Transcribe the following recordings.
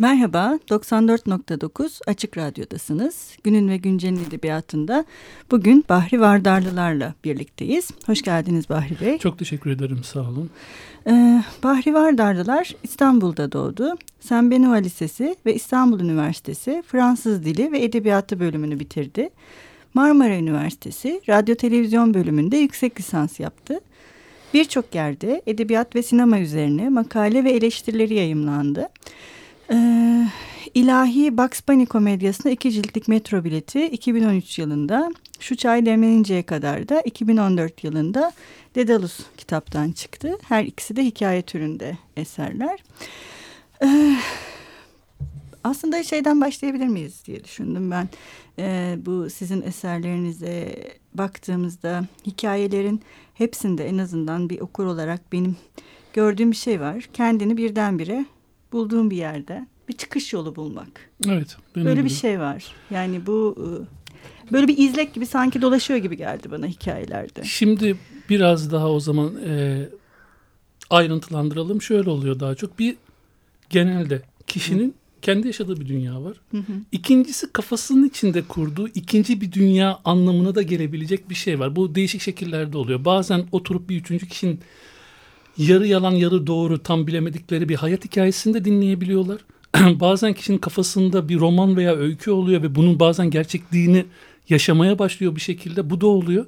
Merhaba, 94.9 Açık Radyo'dasınız. Günün ve Güncel'in edebiyatında bugün Bahri Vardarlılar'la birlikteyiz. Hoş geldiniz Bahri Bey. Çok teşekkür ederim, sağ olun. Ee, Bahri Vardarlılar İstanbul'da doğdu. Saint Benoît Lisesi ve İstanbul Üniversitesi Fransız Dili ve Edebiyatı bölümünü bitirdi. Marmara Üniversitesi Radyo Televizyon bölümünde yüksek lisans yaptı. Birçok yerde edebiyat ve sinema üzerine makale ve eleştirileri yayımlandı. Ee, İlahi Bugs Bunny komedyasına iki ciltlik metro bileti 2013 yılında, Şu Çay Demleninceye kadar da 2014 yılında Dedalus kitaptan çıktı. Her ikisi de hikaye türünde eserler. Ee, aslında şeyden başlayabilir miyiz diye düşündüm ben. Ee, bu sizin eserlerinize baktığımızda hikayelerin hepsinde en azından bir okur olarak benim gördüğüm bir şey var. Kendini birdenbire bulduğum bir yerde bir çıkış yolu bulmak. Evet. Böyle bir şey var. Yani bu e, böyle bir izlek gibi sanki dolaşıyor gibi geldi bana hikayelerde. Şimdi biraz daha o zaman e, ayrıntılandıralım. Şöyle oluyor daha çok. Bir genelde kişinin Hı. kendi yaşadığı bir dünya var. Hı hı. İkincisi kafasının içinde kurduğu ikinci bir dünya anlamına da gelebilecek bir şey var. Bu değişik şekillerde oluyor. Bazen oturup bir üçüncü kişinin yarı yalan yarı doğru tam bilemedikleri bir hayat hikayesini de dinleyebiliyorlar. bazen kişinin kafasında bir roman veya öykü oluyor ve bunun bazen gerçekliğini yaşamaya başlıyor bir şekilde. Bu da oluyor.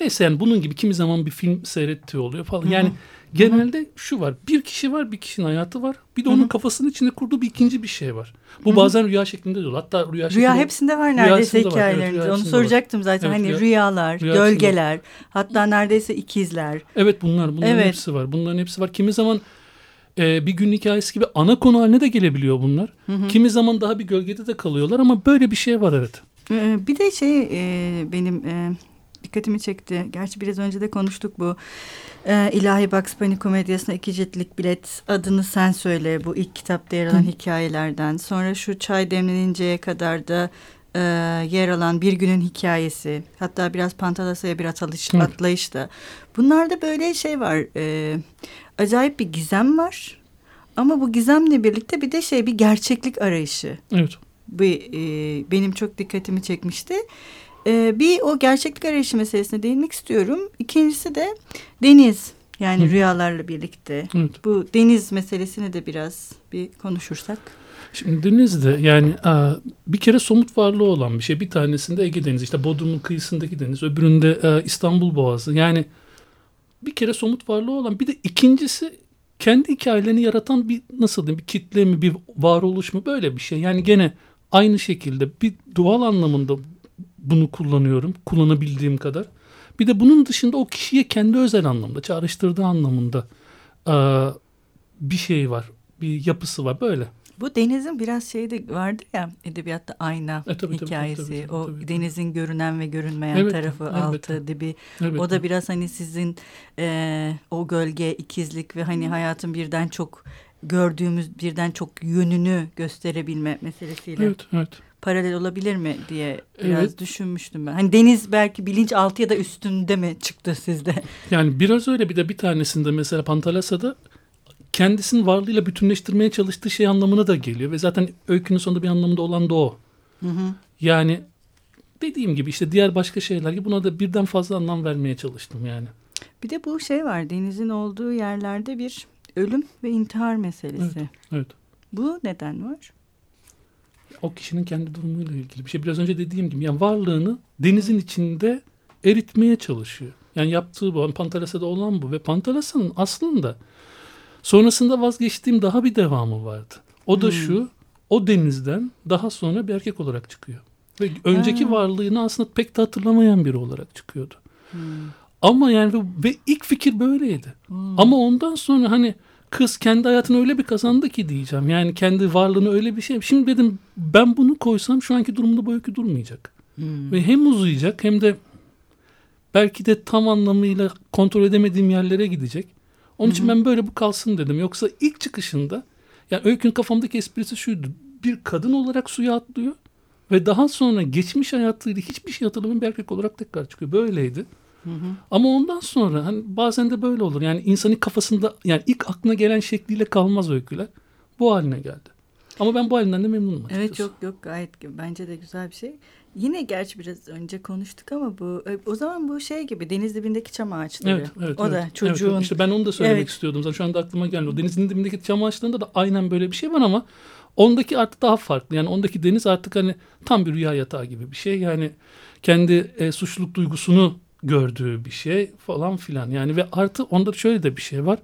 Neyse yani bunun gibi kimi zaman bir film seyrettiği oluyor falan. Yani Hı-hı. genelde şu var. Bir kişi var, bir kişinin hayatı var. Bir de onun Hı-hı. kafasının içinde kurduğu bir ikinci bir şey var. Bu Hı-hı. bazen rüya şeklinde de oluyor. Hatta rüya şeklinde... Rüya hepsinde var neredeyse hikayelerinde. Evet, Onu soracaktım var. zaten. Evet, hani rüya, rüyalar, rüya gölgeler, hatta neredeyse ikizler. Evet bunlar. Bunların evet. hepsi var. Bunların hepsi var. Kimi zaman e, bir gün hikayesi gibi ana konu haline de gelebiliyor bunlar. Hı hı. Kimi zaman daha bir gölgede de kalıyorlar ama böyle bir şey var evet. Ee, bir de şey e, benim e, dikkatimi çekti. Gerçi biraz önce de konuştuk bu. E, İlahi Bugs Bunny komedyasına iki ciltlik bilet adını sen söyle bu ilk kitapta yer alan Hı. hikayelerden. Sonra şu çay demleninceye kadar da e, yer alan bir günün hikayesi. Hatta biraz Pantalasa'ya bir atılış, atlayış da. Bunlarda böyle şey var. E, acayip bir gizem var. Ama bu gizemle birlikte bir de şey bir gerçeklik arayışı. Evet. Bir, e, benim çok dikkatimi çekmişti. E, bir o gerçeklik arayışı meselesine değinmek istiyorum. İkincisi de deniz. Yani Hı. rüyalarla birlikte. Evet. Bu deniz meselesini de biraz bir konuşursak. Şimdi deniz de yani bir kere somut varlığı olan bir şey. Bir tanesinde Ege Denizi işte Bodrum'un kıyısındaki deniz. Öbüründe İstanbul Boğazı. Yani bir kere somut varlığı olan bir de ikincisi kendi hikayelerini yaratan bir nasıl diyeyim bir kitle mi bir varoluş mu böyle bir şey. Yani gene aynı şekilde bir doğal anlamında bunu kullanıyorum kullanabildiğim kadar. Bir de bunun dışında o kişiye kendi özel anlamda çağrıştırdığı anlamında bir şey var bir yapısı var böyle. Bu denizin biraz şeyi de vardı ya edebiyatta ayna e, tabii, hikayesi. Tabii, tabii, tabii, o tabii. denizin görünen ve görünmeyen evet, tarafı evet, altı dibi. Evet, o da biraz hani sizin e, o gölge ikizlik ve hani hayatın birden çok gördüğümüz birden çok yönünü gösterebilme meselesiyle. Evet, evet paralel olabilir mi diye biraz evet. düşünmüştüm ben. Hani deniz belki bilinç altı ya da üstünde mi çıktı sizde? Yani biraz öyle bir de bir tanesinde mesela Pantalasa'da kendisinin varlığıyla bütünleştirmeye çalıştığı şey anlamına da geliyor. Ve zaten öykünün sonunda bir anlamında olan da o. Hı hı. Yani dediğim gibi işte diğer başka şeyler gibi buna da birden fazla anlam vermeye çalıştım yani. Bir de bu şey var denizin olduğu yerlerde bir ölüm ve intihar meselesi. Evet, evet. Bu neden var? O kişinin kendi durumuyla ilgili bir şey. Biraz önce dediğim gibi yani varlığını denizin içinde eritmeye çalışıyor. Yani yaptığı bu. Pantalasa'da olan bu. Ve Pantalasa'nın aslında Sonrasında vazgeçtiğim daha bir devamı vardı. O da hmm. şu, o denizden daha sonra bir erkek olarak çıkıyor. Ve önceki ha. varlığını aslında pek de hatırlamayan biri olarak çıkıyordu. Hmm. Ama yani ve ilk fikir böyleydi. Hmm. Ama ondan sonra hani kız kendi hayatını öyle bir kazandı ki diyeceğim. Yani kendi varlığını öyle bir şey. Şimdi dedim ben bunu koysam şu anki durumda bu öykü durmayacak. Hmm. Ve hem uzayacak hem de belki de tam anlamıyla kontrol edemediğim yerlere gidecek. Onun için ben böyle bu kalsın dedim. Yoksa ilk çıkışında yani öykünün kafamdaki esprisi şuydu. Bir kadın olarak suya atlıyor ve daha sonra geçmiş hayatıyla hiçbir şey hatırlamayan bir erkek olarak tekrar çıkıyor. Böyleydi. Hı hı. Ama ondan sonra hani bazen de böyle olur. Yani insanın kafasında yani ilk aklına gelen şekliyle kalmaz öyküler. Bu haline geldi. Ama ben bu halinden de memnunum açıkçası. Evet yok yok gayet bence de güzel bir şey. Yine gerçi biraz önce konuştuk ama bu e, o zaman bu şey gibi deniz dibindeki çam ağaçları. Evet, evet, o evet. da çocuğun. Evet, işte ben onu da söylemek Evet. istiyordum. Zaten şu anda aklıma geldi. O denizin dibindeki çam ağaçlarında da aynen böyle bir şey var ama ondaki artık daha farklı. Yani ondaki deniz artık hani tam bir rüya yatağı gibi bir şey. Yani kendi e, suçluluk duygusunu gördüğü bir şey falan filan. Yani ve artı onda şöyle de bir şey var.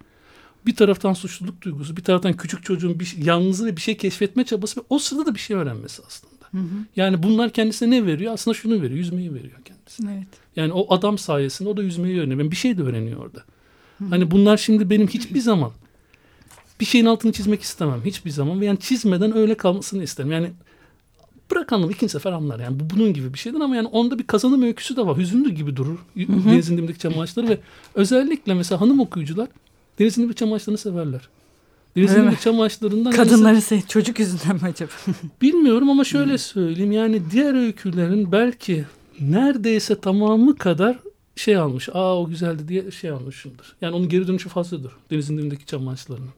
Bir taraftan suçluluk duygusu, bir taraftan küçük çocuğun bir şey- yalnızlığı bir şey keşfetme çabası ve o sırada da bir şey öğrenmesi aslında. Hı hı. Yani bunlar kendisine ne veriyor? Aslında şunu veriyor, yüzmeyi veriyor kendisine. Evet. Yani o adam sayesinde o da yüzmeyi öğreniyor. Bir şey de öğreniyor orada. Hani bunlar şimdi benim hiçbir zaman bir şeyin altını çizmek istemem. Hiçbir zaman. Yani çizmeden öyle kalmasını isterim. Yani bırak anlamı ikinci sefer anlar. Yani bu bunun gibi bir şeydir ama yani onda bir kazanım öyküsü de var. Hüzünlü gibi durur. Denizin dibindeki çam ağaçları ve özellikle mesela hanım okuyucular denizin dibindeki çam ağaçlarını severler. Denizin dibindeki çam ağaçlarından Kadınları sev çocuk yüzünden mi acaba? Bilmiyorum ama şöyle söyleyeyim yani diğer öykülerin belki neredeyse tamamı kadar şey almış. Aa o güzeldi diye şey almışımdır. Yani onun geri dönüşü fazladır. Denizin dibindeki çam ağaçlarının. E,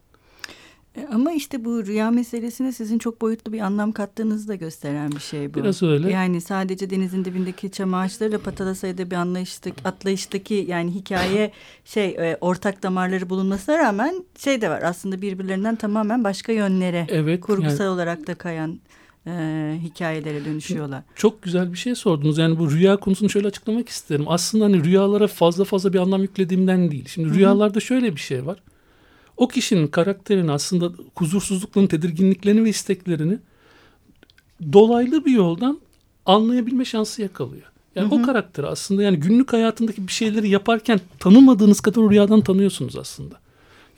Ama işte bu rüya meselesine sizin çok boyutlu bir anlam kattığınızı da gösteren bir şey bu. Biraz öyle. Yani sadece denizin dibindeki çam ağaçlarıyla Patalasay'da bir anlayıştaki, atlayıştaki yani hikaye şey e, ortak damarları bulunmasına rağmen şey de var aslında birbirlerinden tamamen başka yönlere Evet. kurgusal yani olarak da kayan e, hikayelere dönüşüyorlar. çok güzel bir şey sordunuz. Yani bu rüya konusunu şöyle açıklamak isterim. Aslında hani rüyalara fazla fazla bir anlam yüklediğimden değil. Şimdi Hı hı. rüyalarda şöyle bir şey var. O kişinin karakterini aslında huzursuzluklarını, tedirginliklerini ve isteklerini dolaylı bir yoldan anlayabilme şansı yakalıyor. Yani Hı hı. o karakteri aslında yani günlük hayatındaki bir şeyleri yaparken tanımadığınız kadar o rüyadan tanıyorsunuz aslında.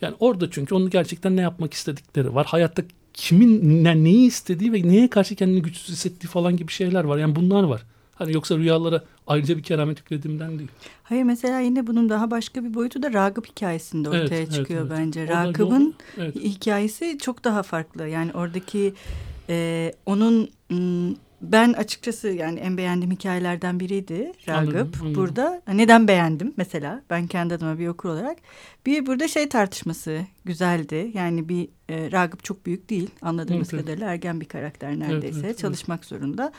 Yani orada çünkü onun gerçekten ne yapmak istedikleri var. Hayatta kimin ne, neyi istediği ve neye karşı kendini güçsüz hissettiği falan gibi şeyler var. Yani bunlar var. Hani yoksa rüyalara ayrıca bir keramet yüklediğimden değil. Hayır mesela yine bunun daha başka bir boyutu da Ragıp hikayesinde ortaya Evet, evet, çıkıyor evet. bence. Da Ragıp'ın evet. hikayesi çok daha farklı. Yani oradaki e, onun ben açıkçası yani en beğendiğim hikayelerden biriydi Ragıp. Anladım, anladım. Burada neden beğendim mesela ben kendi adıma bir okur olarak. Bir burada şey tartışması güzeldi. Yani bir e, Ragıp çok büyük değil anladığımız Evet, evet. kadarıyla ergen bir karakter neredeyse evet, evet. çalışmak zorunda.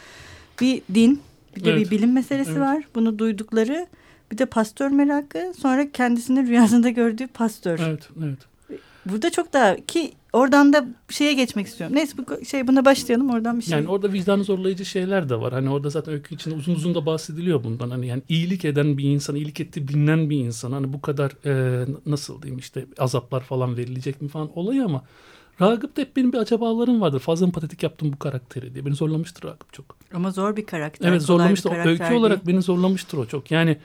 Bir din bir de Evet, bir bilim meselesi evet. var. Bunu duydukları bir de pastör merakı sonra kendisini rüyasında gördüğü pastör. Evet, evet. Burada çok daha ki oradan da şeye geçmek istiyorum. Neyse bu şey buna başlayalım oradan bir şey. Yani orada vicdanı zorlayıcı şeyler de var. Hani orada zaten öykü içinde uzun uzun da bahsediliyor bundan. Hani yani iyilik eden bir insan, iyilik ettiği bilinen bir insan. Hani bu kadar e, nasıl diyeyim işte azaplar falan verilecek mi falan olayı ama Ragıp'ta hep benim bir acabalarım vardır. Fazla mı patetik yaptım bu karakteri diye. Beni zorlamıştır Ragıp çok. Ama zor bir karakter. Evet zorlamıştır. Karakter Öykü değil. olarak beni zorlamıştır o çok. Yani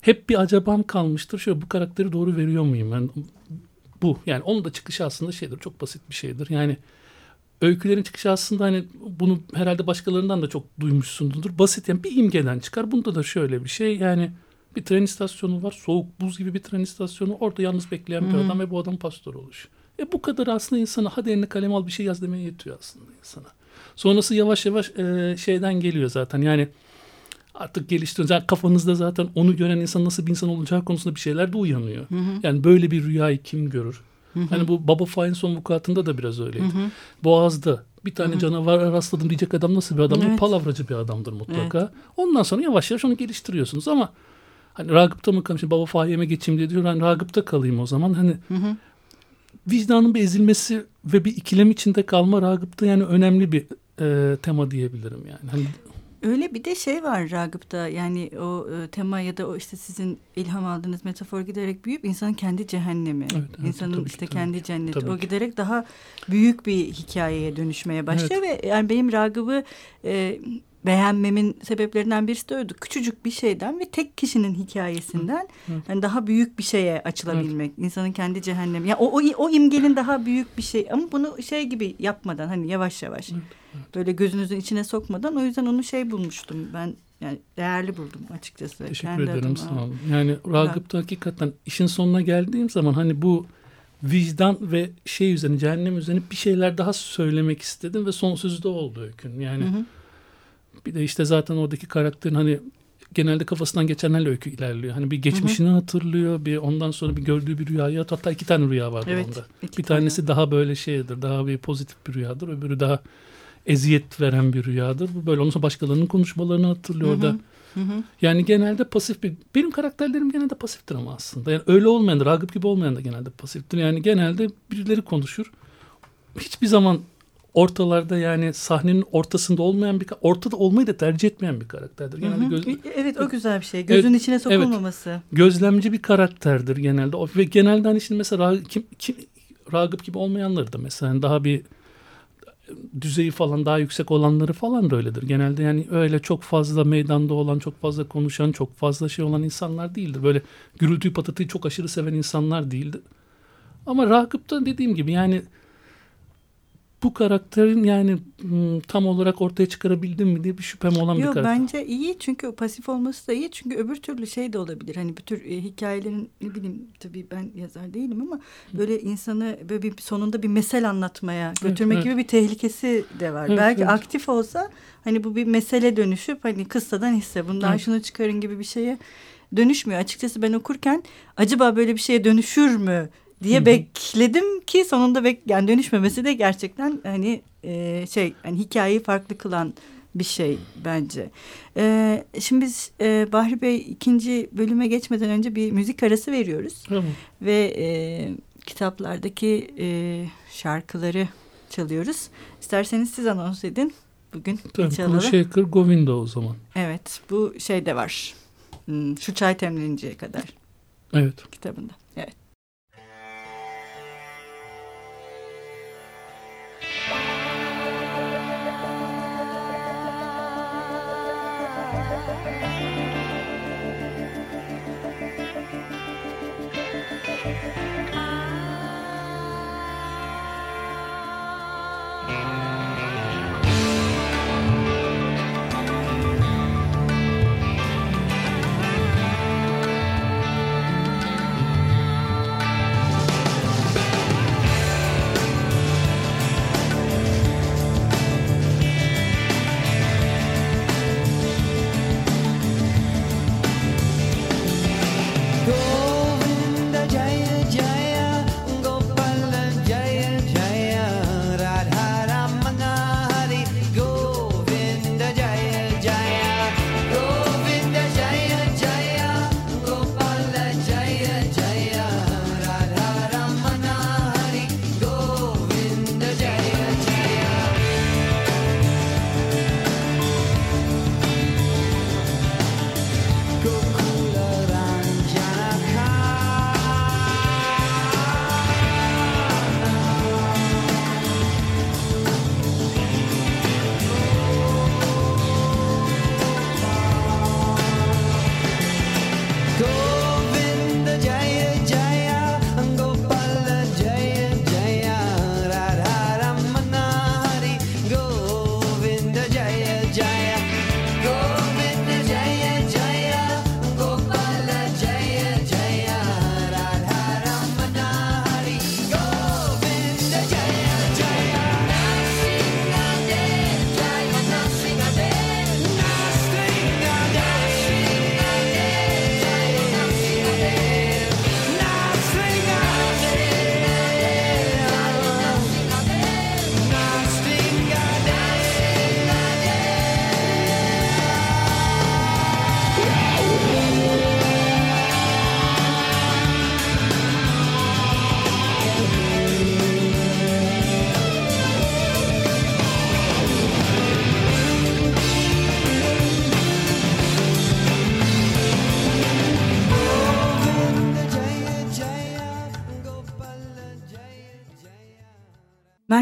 hep bir acabam kalmıştır. Şöyle bu karakteri doğru veriyor muyum? Ben bu. Yani onun da çıkışı aslında şeydir. Çok basit bir şeydir. Yani öykülerin çıkışı aslında hani bunu herhalde başkalarından da çok duymuşsundur. Basit yani bir imgeden çıkar. Bunda da şöyle bir şey yani bir tren istasyonu var. Soğuk buz gibi bir tren istasyonu. Orada yalnız bekleyen bir Hı. adam ve bu adam pastör oluşu. E bu kadar aslında insana hadi eline kalem al bir şey yaz demeye yetiyor aslında insana. Sonrası yavaş yavaş e, şeyden geliyor zaten. Yani artık geliştiriyor. Zaten kafanızda zaten onu gören insan nasıl bir insan olacağı konusunda bir şeyler de uyanıyor. Hı hı, Yani böyle bir rüyayı kim görür? hı hı, Hani bu Baba Fahin son vukuatında da biraz öyleydi. hı hı. Boğaz'da bir tane Hı hı. canavar rastladım diyecek adam nasıl bir adamdır? Evet. Palavracı bir adamdır mutlaka. Ondan sonra yavaş yavaş onu geliştiriyorsunuz ama hani Ragıp'ta mı kalayım? Şimdi Baba Fahim'e geçeyim diye diyor. Ben Ragıp'ta kalayım o zaman. Hani Hı hı. Vicdanın bir ezilmesi ve bir ikilem içinde kalma Ragıp'ta yani önemli bir e, tema diyebilirim yani. Hani Öyle bir de şey var Ragıp'ta yani o e, tema ya da o işte sizin ilham aldığınız metafor giderek büyüyüp insanın kendi cehennemi. Evet, evet, insanın tabii ki, işte tabii kendi ki, cenneti. tabii o ki. giderek daha büyük bir hikayeye dönüşmeye başlıyor ve yani benim Ragıp'ı e, beğenmemin sebeplerinden birisi de oydu. Küçücük bir şeyden ve tek kişinin hikayesinden Hı, hı. yani daha büyük bir şeye açılabilmek. insanın kendi cehennemi. Ya o, o o imgenin daha büyük bir şey ama bunu şey gibi yapmadan hani yavaş yavaş böyle gözünüzün içine sokmadan o yüzden onu şey bulmuştum ben yani değerli buldum açıkçası. Teşekkür kendi ederim adıma. sağ olun. Yani Ragıp'ta hakikaten işin sonuna geldiğim zaman hani bu vicdan ve şey üzerine cehennem üzerine bir şeyler daha söylemek istedim ve son sözü de oldu öykünün. Yani Hı hı. Bir de işte zaten oradaki karakterin hani genelde kafasından geçenlerle öykü ilerliyor. Hani bir geçmişini hı hı. hatırlıyor, bir ondan sonra bir gördüğü bir rüyayı hatta iki tane rüya var evet, onda. Bir tane. tanesi daha böyle şeydir, daha bir pozitif bir rüyadır, öbürü daha eziyet veren bir rüyadır. Bu böyle ondan sonra başkalarının konuşmalarını hatırlıyor da. Yani genelde pasif bir... Benim karakterlerim genelde pasiftir ama aslında. Yani öyle olmayan da, Ragıp gibi olmayan da genelde pasiftir. Yani genelde birileri konuşur. Hiçbir zaman ortalarda yani sahnenin ortasında olmayan bir ortada olmayı da tercih etmeyen bir karakterdir. Genelde göz, evet o güzel bir şey. Gözün evet, içine sokulmaması. Evet, gözlemci bir karakterdir genelde. Ve genelde hani şimdi mesela kim, kim, Ragıp gibi olmayanları da mesela hani daha bir düzeyi falan daha yüksek olanları falan da öyledir. Genelde yani öyle çok fazla meydanda olan, çok fazla konuşan, çok fazla şey olan insanlar değildir. Böyle gürültüyü patatayı çok aşırı seven insanlar değildir. Ama Ragıp da dediğim gibi yani bu karakterin yani hmm, tam olarak ortaya çıkarabildim mi diye bir şüphem olan Yok, bir karakter. Bence iyi çünkü pasif olması da iyi çünkü öbür türlü şey de olabilir. Hani bu tür e, hikayelerin ne bileyim tabii ben yazar değilim ama böyle insanı böyle bir sonunda bir mesel anlatmaya götürmek evet, gibi bir tehlikesi de var. Evet, Belki evet. aktif olsa hani bu bir mesele dönüşüp hani kıssadan hisse bundan evet. şunu çıkarın gibi bir şeye dönüşmüyor. Açıkçası ben okurken acaba böyle bir şeye dönüşür mü diye Hı-hı. bekledim ki sonunda bek yani dönüşmemesi de gerçekten hani e, şey hani hikayeyi farklı kılan bir şey bence. E, şimdi biz e, Bahri Bey ikinci bölüme geçmeden önce bir müzik arası veriyoruz. Hı-hı. Ve e, kitaplardaki e, şarkıları çalıyoruz. İsterseniz siz anons edin. Bugün Tabii. Shaker Govinda o zaman. Evet bu şey de var. Hmm, şu çay temleninceye kadar. Evet. Kitabında.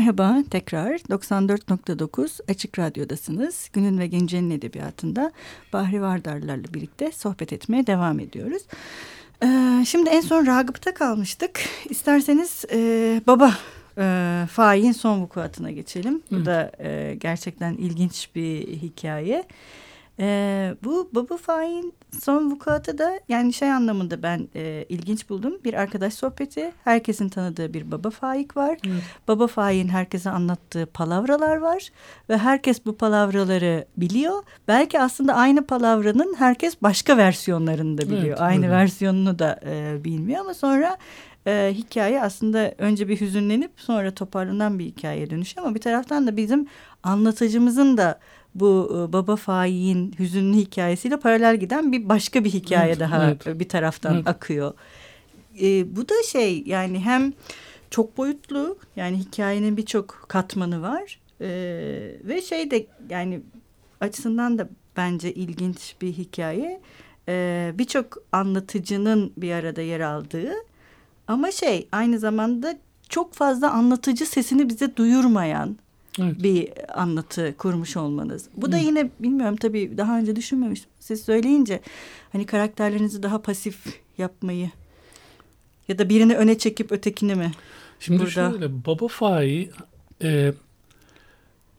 Merhaba tekrar 94.9 Açık Radyo'dasınız. Günün ve Gence'nin edebiyatında Bahri Vardarlar'la birlikte sohbet etmeye devam ediyoruz. Ee, şimdi en son Ragıp'ta kalmıştık. İsterseniz e, baba e, Faik'in son vukuatına geçelim. Bu da e, gerçekten ilginç bir hikaye. Ee, bu Baba Faik'in son vukuatı da yani şey anlamında ben e, ilginç buldum. Bir arkadaş sohbeti. Herkesin tanıdığı bir Baba Faik var. Evet. Baba Faik'in herkese anlattığı palavralar var. Ve herkes bu palavraları biliyor. Belki aslında aynı palavranın herkes başka versiyonlarını da biliyor. Evet, aynı öyle. versiyonunu da e, bilmiyor ama sonra e, hikaye aslında önce bir hüzünlenip sonra toparlanan bir hikayeye dönüşüyor ama bir taraftan da bizim anlatıcımızın da bu e, baba faik'in hüzünlü hikayesiyle paralel giden bir başka bir hikaye evet, daha evet. bir taraftan evet. akıyor. E, bu da şey yani hem çok boyutlu yani hikayenin birçok katmanı var e, ve şey de yani açısından da bence ilginç bir hikaye. E, birçok anlatıcının bir arada yer aldığı ama şey aynı zamanda çok fazla anlatıcı sesini bize duyurmayan evet. bir anlatı kurmuş olmanız. Bu da yine bilmiyorum tabii daha önce düşünmemiştim. Siz söyleyince hani karakterlerinizi daha pasif yapmayı ya da birini öne çekip ötekini mi? Şimdi burada? şöyle Baba Fai e,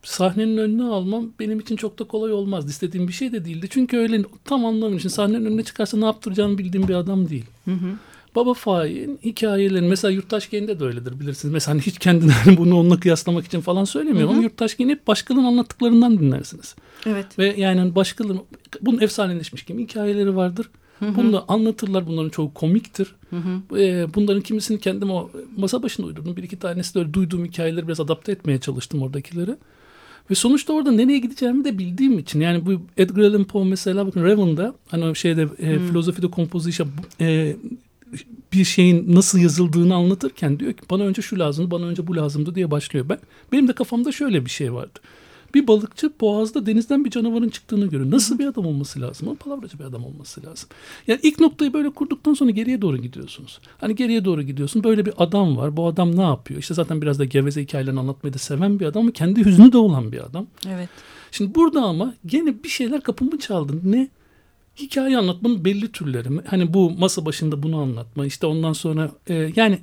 sahnenin önüne almam benim için çok da kolay olmazdı. İstediğim bir şey de değildi. Çünkü öyle tam anlamı için sahnenin önüne çıkarsa ne yaptıracağını bildiğim bir adam değil. Hı hı. Baba Faik'in hikayelerini mesela Yurttaş Gen'de de öyledir bilirsiniz. Mesela hani hiç kendini bunu onunla kıyaslamak için falan söylemiyorum hı hı. ama Yurttaş Gen'i hep başkalarının anlattıklarından dinlersiniz. Evet. Ve yani başkalarının bunun efsaneleşmiş gibi hikayeleri vardır. Bunu da anlatırlar. Bunların çoğu komiktir. Hı hı. Ee, bunların kimisini kendim o masa başında uydurdum. Bir iki tanesi de öyle duyduğum hikayeleri biraz adapte etmeye çalıştım oradakileri. Ve sonuçta orada nereye gideceğimi de bildiğim için. Yani bu Edgar Allan Poe mesela bakın Raven'da hani şeyde e, hmm. Of Composition e, bir şeyin nasıl yazıldığını anlatırken diyor ki bana önce şu lazımdı, bana önce bu lazımdı diye başlıyor. Ben benim de kafamda şöyle bir şey vardı. Bir balıkçı boğazda denizden bir canavarın çıktığını görüyor. Nasıl bir adam olması lazım? O palavracı bir adam olması lazım. Yani ilk noktayı böyle kurduktan sonra geriye doğru gidiyorsunuz. Hani geriye doğru gidiyorsun. Böyle bir adam var. Bu adam ne yapıyor? İşte zaten biraz da geveze hikayelerini anlatmayı da seven bir adam ama kendi hüznü de olan bir adam. Evet. Şimdi burada ama gene bir şeyler kapımı çaldı. Ne? Hikaye anlatmanın belli türleri. Hani bu masa başında bunu anlatma işte ondan sonra e, yani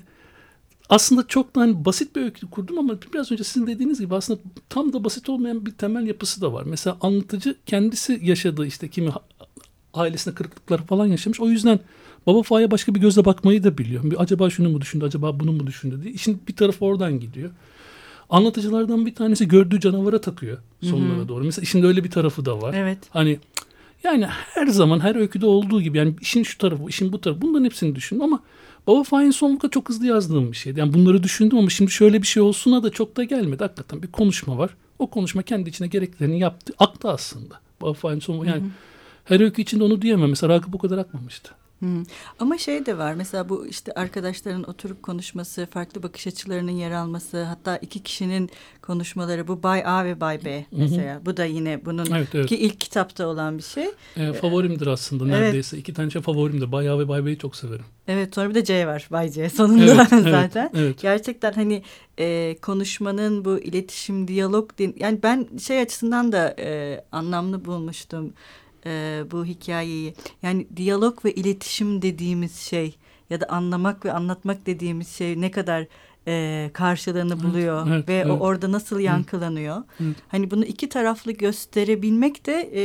aslında çok da hani basit bir öykü kurdum ama biraz önce sizin dediğiniz gibi aslında tam da basit olmayan bir temel yapısı da var. Mesela anlatıcı kendisi yaşadığı işte kimi ailesine kırıklıkları falan yaşamış. O yüzden baba Fa'ya başka bir gözle bakmayı da biliyor. Bir, acaba şunu mu düşündü, acaba bunu mu düşündü diye. İşin bir tarafı oradan gidiyor. Anlatıcılardan bir tanesi gördüğü canavara takıyor sonlara Hı-hı. doğru. Mesela işin öyle bir tarafı da var. Evet. Hani yani her zaman her öyküde olduğu gibi yani işin şu tarafı, işin bu tarafı bunların hepsini düşündüm ama Baba Fahin Sonluk'a çok hızlı yazdığım bir şeydi. Yani bunları düşündüm ama şimdi şöyle bir şey olsuna da çok da gelmedi. Hakikaten bir konuşma var. O konuşma kendi içine gereklerini yaptı. Aktı aslında. Baba Fahin Sonluk yani hı hı. her öykü içinde onu diyemem. Mesela Ragıp o kadar akmamıştı. Hmm. Ama şey de var mesela bu işte arkadaşların oturup konuşması, farklı bakış açılarının yer alması, hatta iki kişinin konuşmaları bu Bay A ve Bay B mesela. Hı hı. Bu da yine bunun evet, evet. ki ilk kitapta olan bir şey. E, favorimdir aslında neredeyse. Evet. İki tane şey favorimdir. Bay A ve Bay B'yi çok severim. Evet sonra bir de C var Bay C sonunda evet, zaten. Evet, evet. Gerçekten hani e, konuşmanın bu iletişim, diyalog yani ben şey açısından da e, anlamlı bulmuştum e, bu hikayeyi. Yani diyalog ve iletişim dediğimiz şey ya da anlamak ve anlatmak dediğimiz şey ne kadar e, karşılığını buluyor evet, ve evet. o orada nasıl yankılanıyor. Evet. Hani bunu iki taraflı gösterebilmek de e,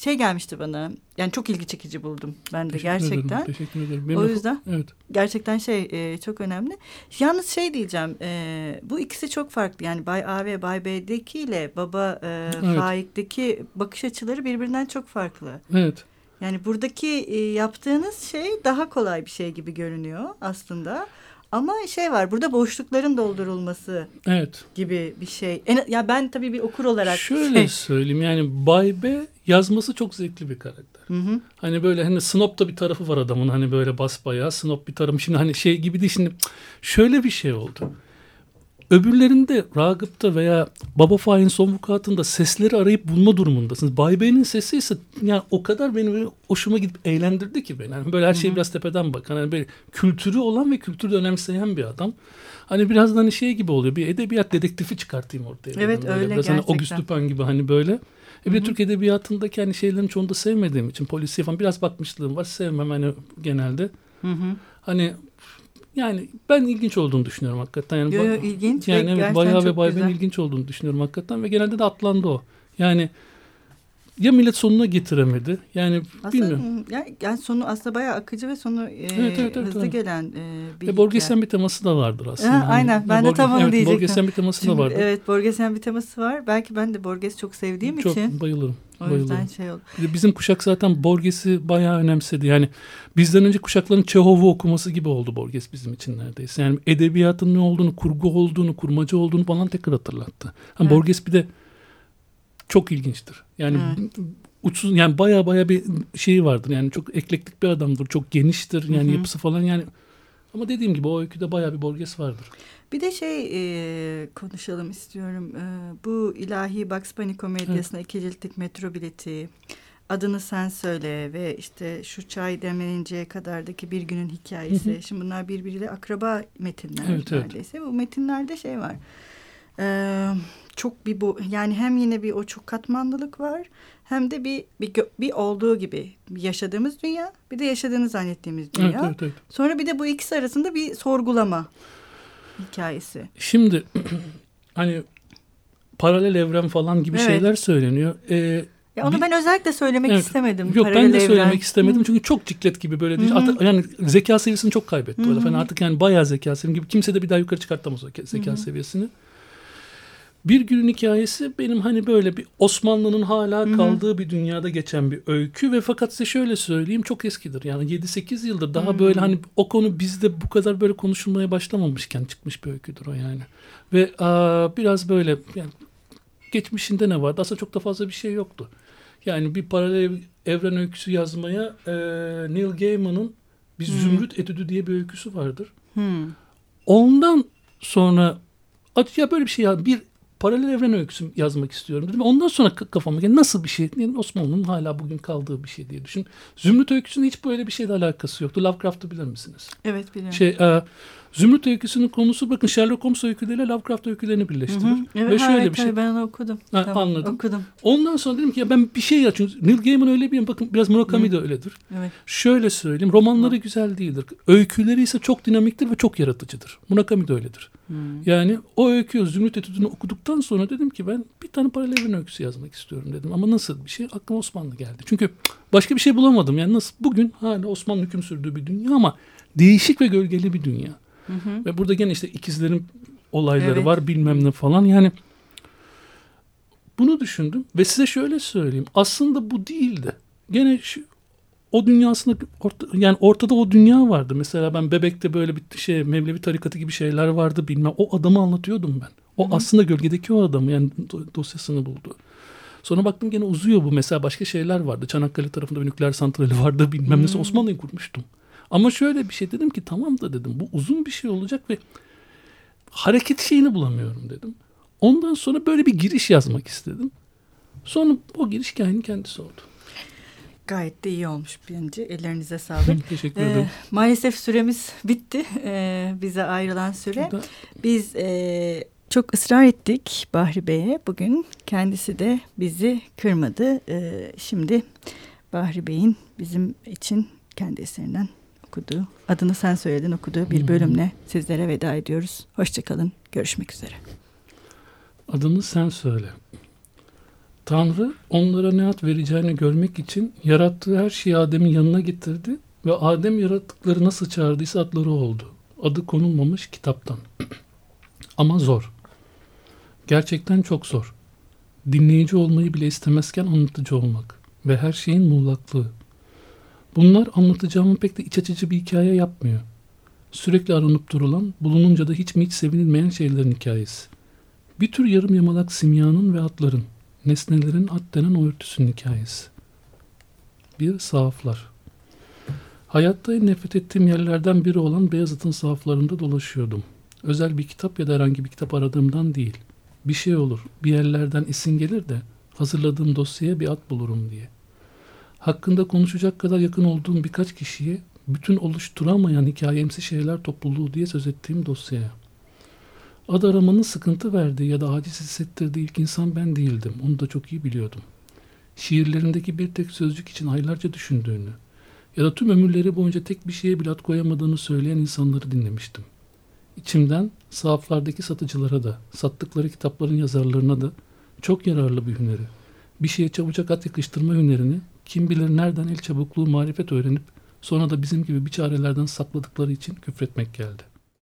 şey gelmişti bana. Yani çok ilgi çekici buldum ben de teşekkür gerçekten. Ederim, teşekkür ederim. Benim o yüzden evet. gerçekten şey e, çok önemli. Yalnız şey diyeceğim. E, bu ikisi çok farklı. Yani Bay A ve Bay B'deki ile Baba e, evet. Faik'teki bakış açıları birbirinden çok farklı. Evet. Yani buradaki e, yaptığınız şey daha kolay bir şey gibi görünüyor aslında. Ama şey var burada boşlukların doldurulması evet. gibi bir şey. En, ya ben tabii bir okur olarak. Şöyle şey... söyleyeyim yani Bay B yazması çok zevkli bir karakter. Hı hı. Hani böyle hani snob da bir tarafı var adamın hani böyle basbayağı snob bir tarafı. Şimdi hani şey gibi değil şimdi şöyle bir şey oldu. Öbürlerinde Ragıp'ta veya Baba Fahin son vukuatında sesleri arayıp bulma durumundasınız. Bay Bey'in sesi ise yani o kadar beni hoşuma gidip eğlendirdi ki beni. Yani böyle her şeyi biraz tepeden bakan, hani böyle kültürü olan ve kültürü önemseyen bir adam. Hani biraz hani şey gibi oluyor. Bir edebiyat dedektifi çıkartayım ortaya. Evet öyle biraz gerçekten. Hani Auguste Dupin gibi hani böyle. E bir de Türk edebiyatındaki hani şeylerin çoğunu da sevmediğim için polisiye falan biraz bakmışlığım var. Sevmem hani genelde. Hı hı. Hani yani ben ilginç olduğunu düşünüyorum hakikaten. Yani yo, yo, ilginç yani evet, bayağı ve bayağı ben ilginç olduğunu düşünüyorum hakikaten ve genelde de atlandı o. Yani ya millet sonuna getiremedi. Yani aslında, bilmiyorum. Yani, yani sonu aslında bayağı akıcı ve sonu e, Evet, evet, evet, hızlı evet. gelen e, bir Ve Borges'in bir teması da vardır aslında. Ha, aynen. Ben de tam onu evet, diyecektim. Borges'in bir teması da Şimdi, vardır. Evet Borges'in bir teması var. Belki ben de Borges çok sevdiğim Çok için. bayılırım. O bayılırım. yüzden şey oldu. Bizim kuşak zaten Borges'i bayağı önemsedi. Yani bizden önce kuşakların Çehov'u okuması gibi oldu Borges bizim için neredeyse. Yani edebiyatın ne olduğunu, kurgu olduğunu, kurmaca olduğunu falan tekrar hatırlattı. Ha, Evet. Borges bir de çok ilginçtir. Yani Evet. uçsuz yani baya baya bir şeyi vardır. Yani çok eklektik bir adamdır. Çok geniştir yani Hı hı. yapısı falan yani. Ama dediğim gibi o öyküde baya bir Borges vardır. Bir de şey e, konuşalım istiyorum. E, bu ilahi Bugs Bunny komedyasına iki ciltlik metro bileti, adını sen söyle ve işte şu çay demleninceye kadardaki bir günün hikayesi. Hı hı. Şimdi bunlar birbiriyle akraba metinler Evet, evet. neredeyse. Bu metinlerde şey var. E, çok bir bu yani hem yine bir o çok katmanlılık var hem de bir bir, bir olduğu gibi yaşadığımız dünya bir de yaşadığını zannettiğimiz dünya. Evet, evet, evet. Sonra bir de bu ikisi arasında bir sorgulama hikayesi. Şimdi hani paralel evren falan gibi Evet. şeyler söyleniyor. Ee, Ya onu Bir- ben özellikle söylemek Evet. istemedim. Yok ben de evren. söylemek istemedim Hı. çünkü çok ciklet gibi böyle değil. Hatta yani zeka seviyesini çok kaybetti. Hı falan artık yani bayağı zeka seviyesi gibi kimse de bir daha yukarı çıkartamaz o zeka hı. seviyesini. Bir günün hikayesi benim hani böyle bir Osmanlı'nın hala Hı hı. kaldığı bir dünyada geçen bir öykü ve fakat size şöyle söyleyeyim çok eskidir. Yani 7-8 yıldır daha Hı. böyle hani o konu bizde bu kadar böyle konuşulmaya başlamamışken çıkmış bir öyküdür o yani. Ve aa, biraz böyle yani geçmişinde ne vardı? Aslında çok da fazla bir şey yoktu. Yani bir paralel evren öyküsü yazmaya e, Neil Gaiman'ın bir Hmm. Zümrüt Etüdü diye bir öyküsü vardır. Hmm. Ondan sonra "At ya böyle bir şey ya bir paralel evren öyküsü yazmak istiyorum dedim. Ondan sonra kafama geldi nasıl bir şey? Yani Osmanlı'nın hala bugün kaldığı bir şey diye düşün. Zümrüt öyküsünün hiç böyle bir şeyle alakası yoktu. Lovecraft'ı bilir misiniz? Evet biliyorum. Şey, e, Zümrüt öyküsünün konusu bakın Sherlock Holmes öyküleriyle Lovecraft öykülerini Hı birleştirir. hı. Evet, Ve şöyle evet, bir şey. ben onu okudum. Ha, Tamam, anladım. Okudum. Ondan sonra dedim ki ya ben bir şey açayım. Neil Gaiman öyle bir bakın biraz Murakami de öyledir. Evet. Şöyle söyleyeyim romanları güzel değildir. Öyküleri ise çok dinamiktir ve çok yaratıcıdır. Murakami de öyledir. Hmm. Yani o öykü Zümrüt Etüdü'nü okuduktan sonra dedim ki ben bir tane paralel evren öyküsü yazmak istiyorum dedim. Ama nasıl bir şey? Aklıma Osmanlı geldi. Çünkü başka bir şey bulamadım. Yani nasıl bugün hala Osmanlı hüküm sürdüğü bir dünya ama değişik ve gölgeli bir dünya. Hı hı. Ve burada gene işte ikizlerin olayları Evet. var bilmem ne falan. Yani bunu düşündüm ve size şöyle söyleyeyim. Aslında bu değildi. Gene şu, o dünyasında orta, yani ortada o dünya vardı. Mesela ben bebekte böyle bir şey Mevlevi tarikatı gibi şeyler vardı bilmem. O adamı anlatıyordum ben. O Hı aslında gölgedeki o adamı yani do- dosyasını buldu. Sonra baktım gene uzuyor bu. Mesela başka şeyler vardı. Çanakkale tarafında bir nükleer santrali vardı bilmem. Hmm. Osmanlı'yı kurmuştum. Ama şöyle bir şey dedim ki tamam da dedim bu uzun bir şey olacak ve hareket şeyini bulamıyorum dedim. Ondan sonra böyle bir giriş yazmak istedim. Sonra o giriş hikayenin kendisi oldu. Gayet de iyi olmuş bence. Ellerinize sağlık. Teşekkür Ee, ederim. maalesef süremiz bitti. Ee, bize ayrılan süre. Burada- Biz e, çok ısrar ettik Bahri Bey'e bugün. Kendisi de bizi kırmadı. Ee, şimdi Bahri Bey'in bizim için kendi eserinden okuduğu, adını sen söyledin okuduğu bir Hmm. bölümle sizlere veda ediyoruz. Hoşçakalın. Görüşmek üzere. Adını sen söyle. Tanrı onlara ne ad vereceğini görmek için yarattığı her şeyi Adem'in yanına getirdi ve Adem yarattıkları nasıl çağırdıysa adları oldu. Adı konulmamış kitaptan. Ama zor. Gerçekten çok zor. Dinleyici olmayı bile istemezken anlatıcı olmak ve her şeyin muğlaklığı. Bunlar anlatacağımın pek de iç açıcı bir hikaye yapmıyor. Sürekli aranıp durulan, bulununca da hiç mi hiç sevinilmeyen şeylerin hikayesi. Bir tür yarım yamalak simyanın ve atların, nesnelerin at denen örtüsünün hikayesi. Bir sahaflar. Hayatta en nefret ettiğim yerlerden biri olan Beyazıt'ın sahaflarında dolaşıyordum. Özel bir kitap ya da herhangi bir kitap aradığımdan değil. Bir şey olur, bir yerlerden isim gelir de hazırladığım dosyaya bir at bulurum diye. Hakkında konuşacak kadar yakın olduğum birkaç kişiye bütün oluşturamayan hikayemsi şeyler topluluğu diye söz ettiğim dosyaya. Ad aramanın sıkıntı verdiği ya da aciz hissettirdiği ilk insan ben değildim. Onu da çok iyi biliyordum. Şiirlerindeki bir tek sözcük için aylarca düşündüğünü ya da tüm ömürleri boyunca tek bir şeye bile ad koyamadığını söyleyen insanları dinlemiştim. İçimden sahaflardaki satıcılara da, sattıkları kitapların yazarlarına da çok yararlı bir hüneri, bir şeye çabucak at yakıştırma hünerini kim bilir nereden el çabukluğu marifet öğrenip sonra da bizim gibi bir çarelerden sakladıkları için küfretmek geldi.